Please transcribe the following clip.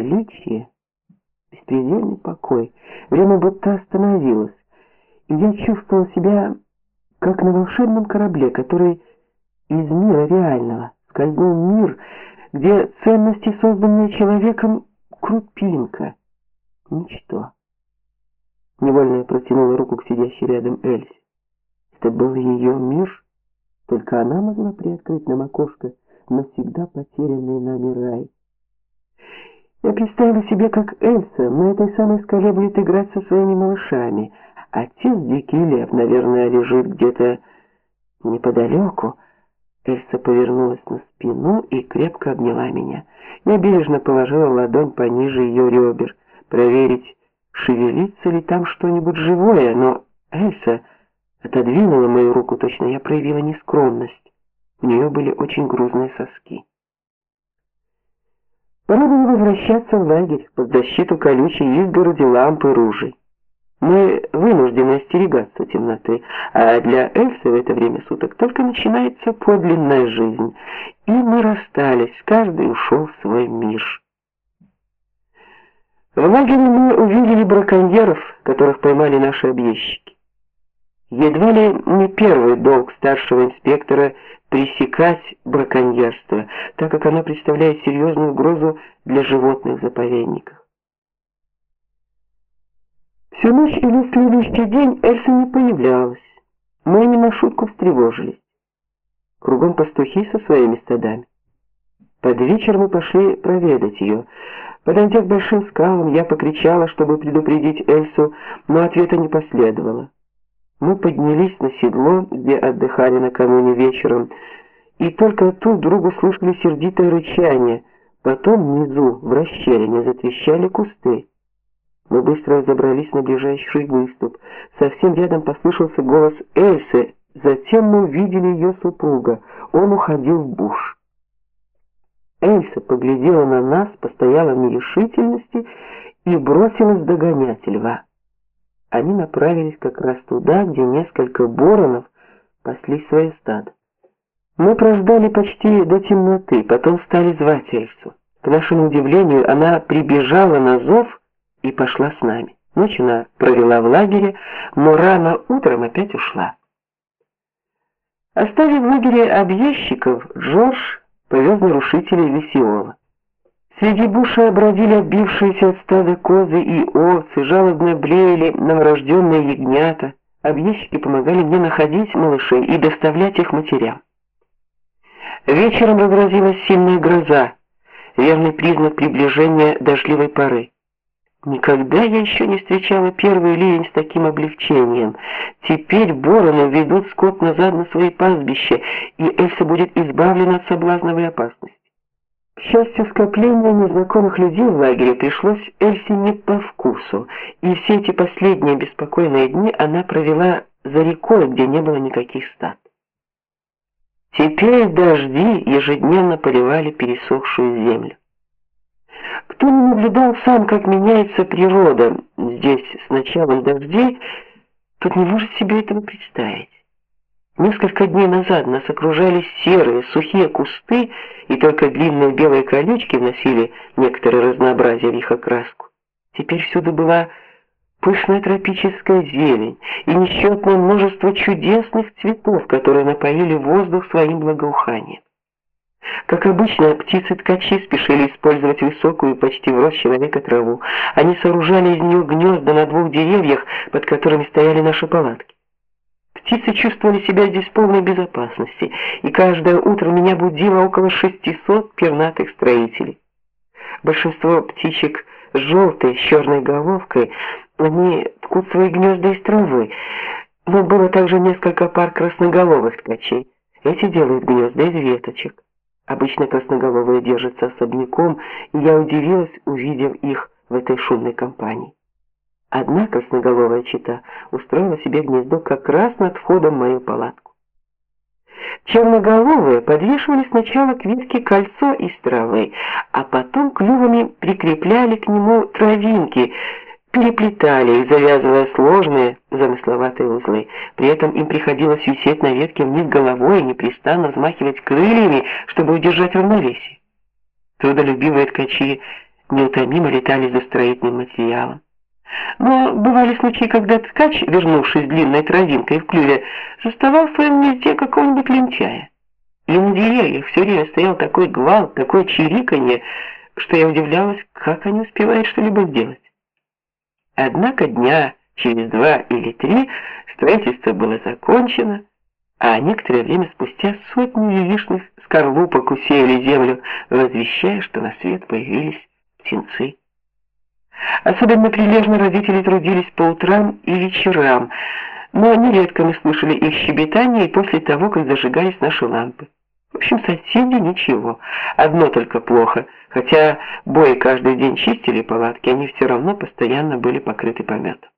величие, беспредельный покой. Время будто остановилось, и я чувствовал себя как на волшебном корабле, который из мира реального скользнул мир, где ценности, созданные человеком, крупинка, ничто. Невольно я протянула руку к сидящей рядом Эльсе. Это был ее мир, только она могла приоткрыть нам окошко навсегда потерянный нами рай. Я представила себе, как Эльса на этой самой скале будет играть со своими малышами. Отец Дикий Лев, наверное, лежит где-то неподалеку. Эльса повернулась на спину и крепко обняла меня. Я бережно положила ладонь пониже ее ребер, проверить, шевелится ли там что-нибудь живое, но Эльса отодвинула мою руку, точно я проявила нескромность. У нее были очень грузные соски. Пора было возвращаться в лагерь под защиту колючей изгороди лампы ружей. Мы вынуждены остерегаться темноты, а для Эльсы в это время суток только начинается подлинная жизнь. И мы расстались, каждый ушел в свой мир. В лагере мы увидели браконьеров, которых поймали наши объездчики. Едва ли не первый долг старшего инспектора пресекать браконьерство, так как оно представляет серьезную угрозу для животных заповедников. Всю ночь и весь следующий день Эльса не появлялась. Мы не на шутку встревожились. Кругом пастухи со своими стадами. Под вечер мы пошли проведать ее. Подойдя к большим скалам, я покричала, чтобы предупредить Эльсу, но ответа не последовало. Мы поднялись на седло, где отдыхали накануне вечером, и только тут вдруг услышали сердитое рычание. Потом внизу, в расщелине, затрещали кусты. Мы быстро забрались на ближайший выступ. Совсем рядом послышался голос Эльсы. Затем мы увидели ее супруга. Он уходил в буш. Эльса поглядела на нас, постояла в нерешительности и бросилась догонять льва. Они направились как раз туда, где несколько воронов пасли свое стадо. Мы прождали почти до темноты, потом стали звать Эльсу. К нашему удивлению, она прибежала на зов и пошла с нами. Ночь она провела в лагере, но рано утром опять ушла. Оставив в лагере объездчиков, Джордж повез нарушителей Весиола. Среди буша бродили отбившиеся от стада козы и овцы, жалобно блеяли новорожденные ягнята. Объездчики помогали мне находить малышей и доставлять их матерям. Вечером разразилась сильная гроза, верный признак приближения дождливой поры. Никогда я еще не встречала первый ливень с таким облегчением. Теперь вороны ведут скот назад на свои пастбища, и Эльса будет избавлена от соблазновой опасности. К счастью, скопление незнакомых людей в лагере пришлось Эльсе не по вкусу, и все эти последние беспокойные дни она провела за рекой, где не было никаких стад. Теперь дожди ежедневно поливали пересохшую землю. Кто не наблюдал сам, как меняется природа здесь с началом дождей, тот не может себе этого представить. Несколько дней назад нас окружали серые, сухие кусты, и только длинные белые колючки вносили некоторое разнообразие в их окраску. Теперь всюду была пышная тропическая зелень и несчетное множество чудесных цветов, которые напоили воздух своим благоуханием. Как обычно, птицы-ткачи спешили использовать высокую, почти в рост человека траву. Они сооружали из нее гнезда на двух деревьях, под которыми стояли наши палатки. Птицы чувствовали себя здесь в полной безопасности, и каждое утро меня будило около 600 пернатых строителей. Большинство птичек желтые, с черной головкой, они ткут свои гнезда из травы. Но было также несколько пар красноголовых ткачей. Эти делают гнезда из веточек. Обычно красноголовые держатся особняком, и я удивилась, увидев их в этой шумной компании. Одна красноголовая чита устроила себе гнездо как раз над входом в мою палатку. Черноголовые подвешивали сначала к ветке кольцо из травы, а потом клювами прикрепляли к нему травинки – переплетали их, завязывая сложные замысловатые узлы. При этом им приходилось висеть на ветке вниз головой и непрестанно взмахивать крыльями, чтобы удержать равновесие. Трудолюбивые ткачи неутомимо летали за строительным материалом. Но бывали случаи, когда ткач, вернувшись длинной травинкой в клюве, заставал в своем гнезде какого-нибудь лентяя. И на деревьях все время стоял такой гвалт, такое чириканье, что я удивлялась, как они успевают что-либо сделать. Однако дня через два или три строительство было закончено, а некоторое время спустя сотни яичных скорлупок усеяли землю, возвещая, что на свет появились птенцы. Особенно прилежно родители трудились по утрам и вечерам, но нередко мы слышали их щебетание и после того, как зажигались наши лампы. В общем, соседи ничего. Одно только плохо. Хотя бои каждый день чистили палатки, они все равно постоянно были покрыты пометом.